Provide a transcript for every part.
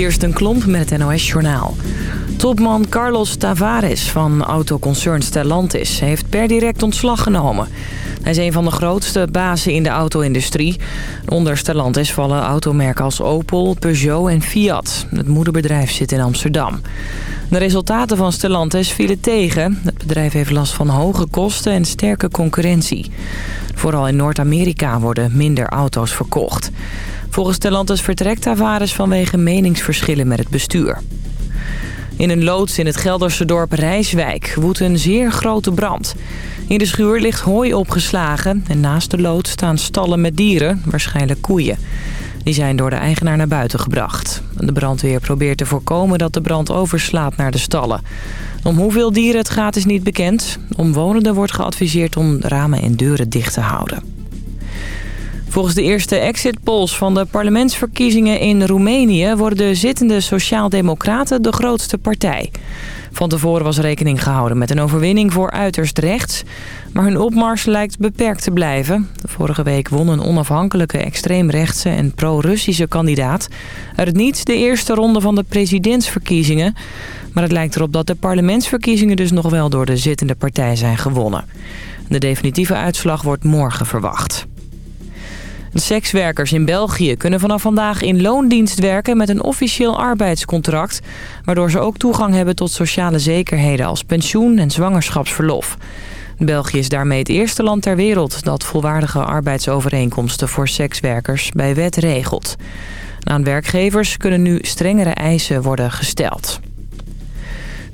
Kirsten Klomp met het NOS-journaal. Topman Carlos Tavares van autoconcern Stellantis heeft per direct ontslag genomen. Hij is een van de grootste bazen in de auto-industrie. Onder Stellantis vallen automerken als Opel, Peugeot en Fiat. Het moederbedrijf zit in Amsterdam. De resultaten van Stellantis vielen tegen. Het bedrijf heeft last van hoge kosten en sterke concurrentie. Vooral in Noord-Amerika worden minder auto's verkocht. Volgens Stellantis vertrekt Tavares vanwege meningsverschillen met het bestuur. In een loods in het Gelderse dorp Rijswijk woedt een zeer grote brand. In de schuur ligt hooi opgeslagen en naast de loods staan stallen met dieren, waarschijnlijk koeien. Die zijn door de eigenaar naar buiten gebracht. De brandweer probeert te voorkomen dat de brand overslaat naar de stallen. Om hoeveel dieren het gaat is niet bekend. Omwonenden wordt geadviseerd om ramen en deuren dicht te houden. Volgens de eerste exit polls van de parlementsverkiezingen in Roemenië... worden de zittende Sociaaldemocraten de grootste partij. Van tevoren was rekening gehouden met een overwinning voor uiterst rechts. Maar hun opmars lijkt beperkt te blijven. Vorige week won een onafhankelijke extreemrechtse en pro-Russische kandidaat... uit niet de eerste ronde van de presidentsverkiezingen. Maar het lijkt erop dat de parlementsverkiezingen dus nog wel door de zittende partij zijn gewonnen. De definitieve uitslag wordt morgen verwacht. Sekswerkers in België kunnen vanaf vandaag in loondienst werken met een officieel arbeidscontract, waardoor ze ook toegang hebben tot sociale zekerheden als pensioen en zwangerschapsverlof. België is daarmee het eerste land ter wereld dat volwaardige arbeidsovereenkomsten voor sekswerkers bij wet regelt. Aan werkgevers kunnen nu strengere eisen worden gesteld.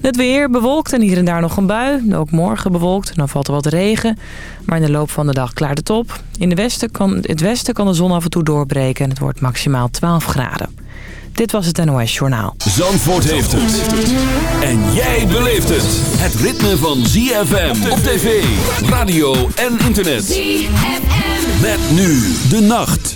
Het weer bewolkt en hier en daar nog een bui. Ook morgen bewolkt, dan valt er wat regen. Maar in de loop van de dag klaart het op. In de westen kan, het westen kan de zon af en toe doorbreken en het wordt maximaal 12 graden. Dit was het NOS Journaal. Zandvoort heeft het. En jij beleeft het. Het ritme van ZFM op tv, radio en internet. ZFM. Met nu de nacht.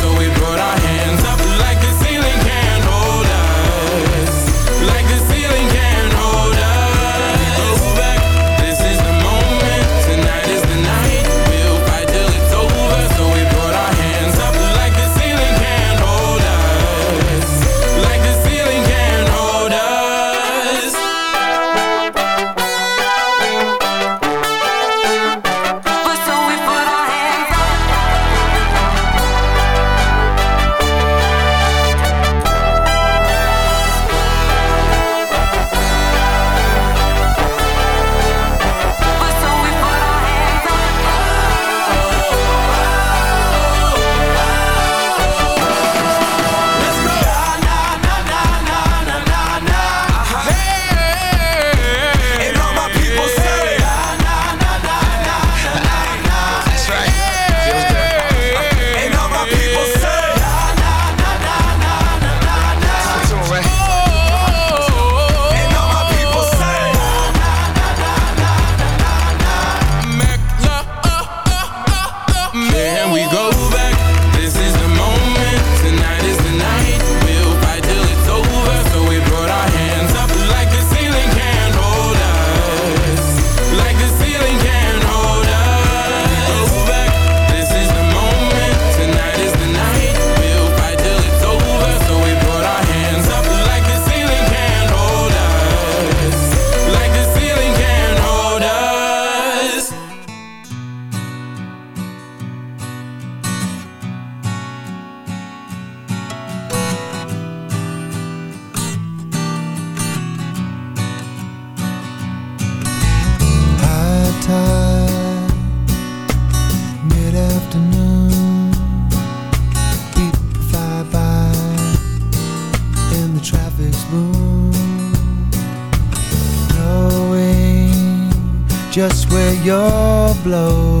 Just where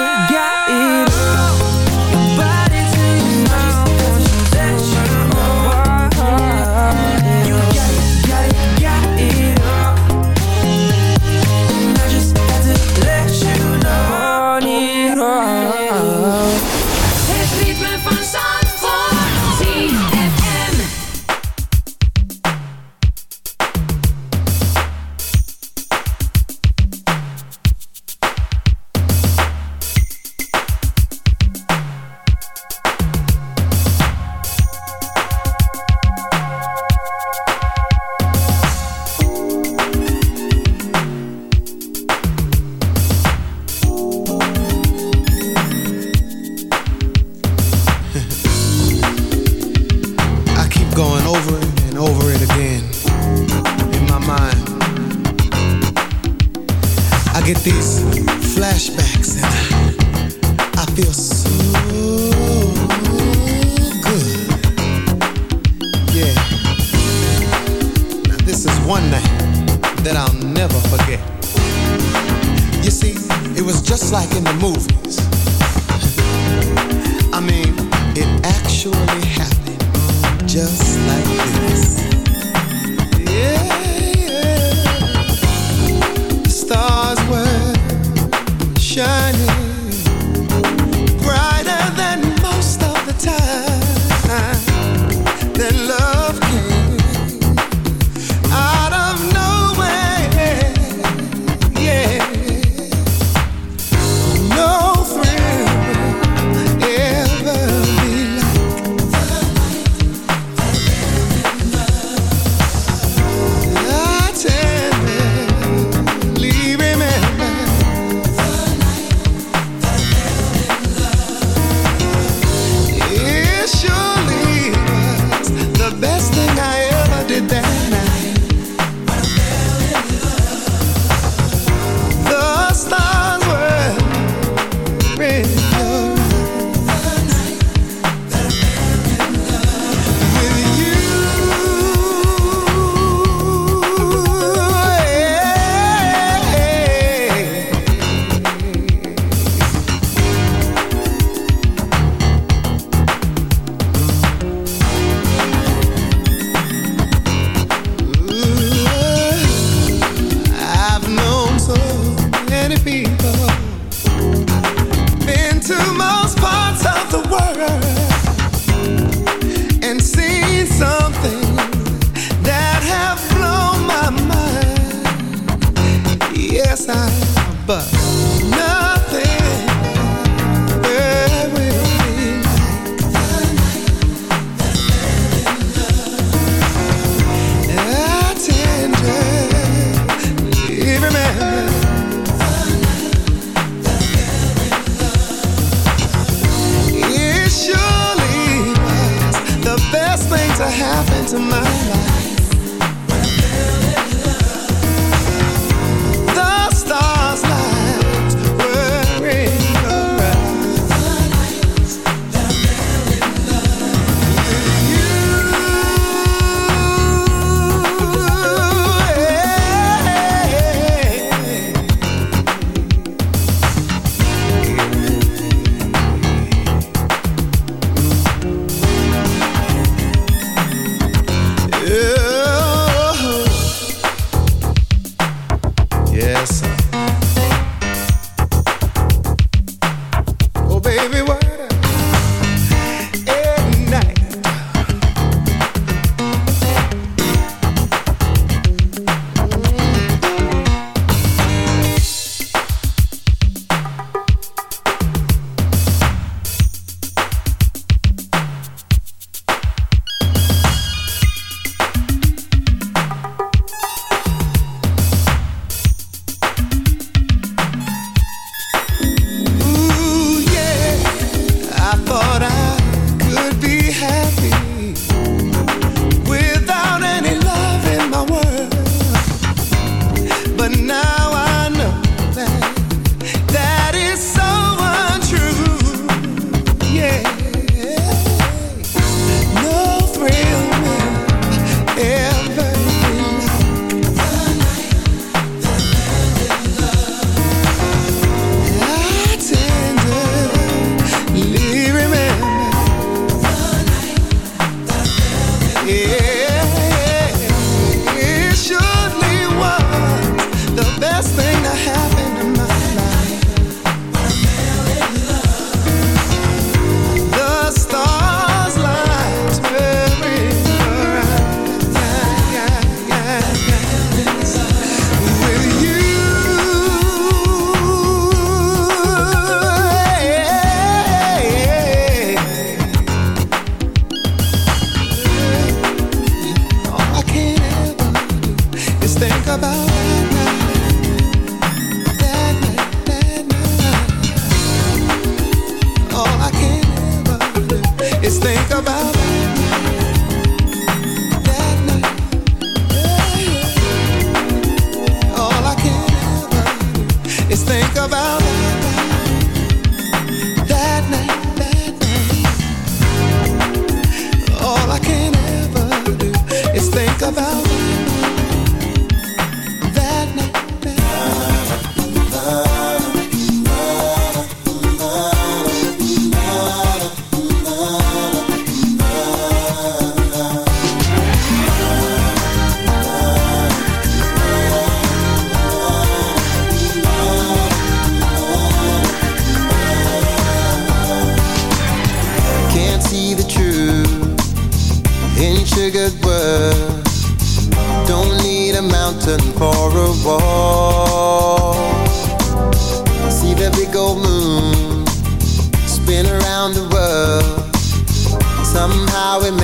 It was just like in the movies. I mean, it actually happened just like this.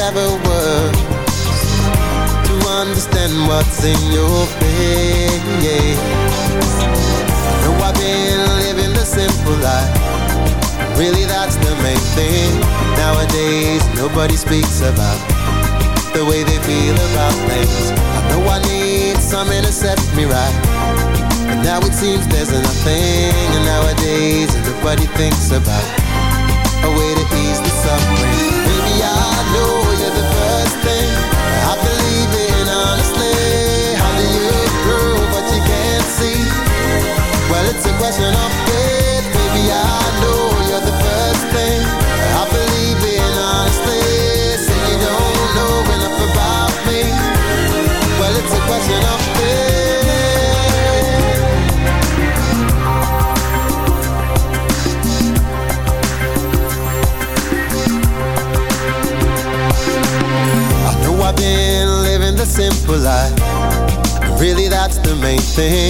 Clever words to understand what's in your face. No, I've been living the simple life. Really, that's the main thing. Nowadays, nobody speaks about the way they feel about things. I know I need something to set me right. But now it seems there's nothing, and nowadays everybody thinks about a way to ease the suffering. Maybe I know question of faith. Baby, I know you're the first thing I believe in honestly. You don't know enough about me. Well, it's a question of faith. I know I've been living the simple life. Really, that's the main thing.